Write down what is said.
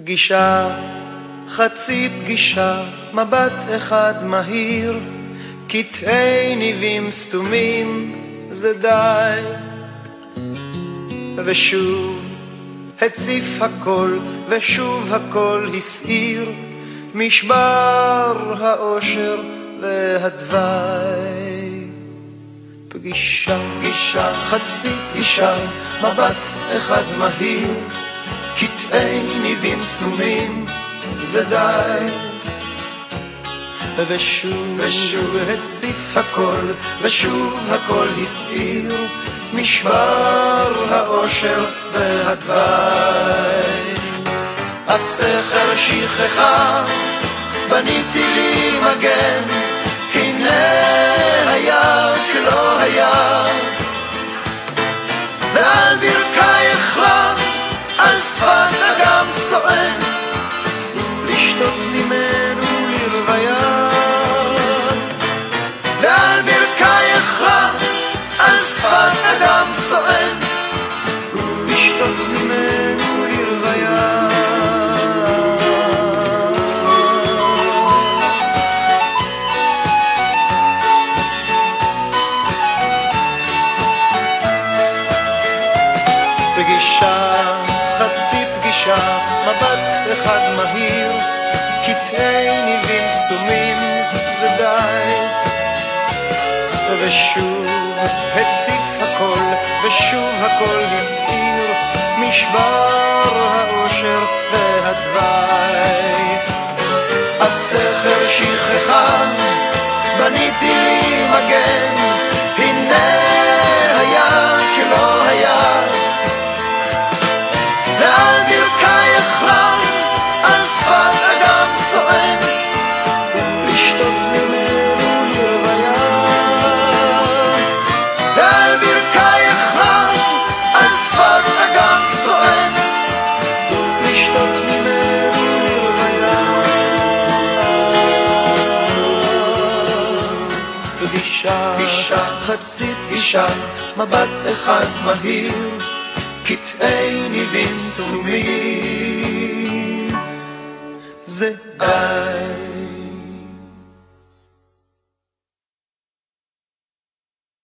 פגישה, חצי פגישה, מבט אחד מהיר, קטעי ניבים סתומים, זה די. ושוב הציף הכל, ושוב הכל הסעיר, משבר האושר והדווי. פגישה, פגישה, חצי פגישה, מבט אחד מהיר, קטעי ניבים סתומים, זה די. ושוב, ושוב הציף הכל, ושוב הכל הסעיר, משמר האושר והדווי. אף סכר שכחה, בניתי לי מגן, שפת אגם סואן, לשתות ממנו לרוויה. פגישה, חצי פגישה, מבט אחד מהיר, קטעי ניבים סתומים, ושוב הציף הכל, ושוב הכל הסעיר, משבר האושר והדווי. אף סכר שכחה, בניתי לי מגן, פגישה, פגישה, חצי פגישה, מבט אחד מהיר, קטעי ניבים סתומים. זה די.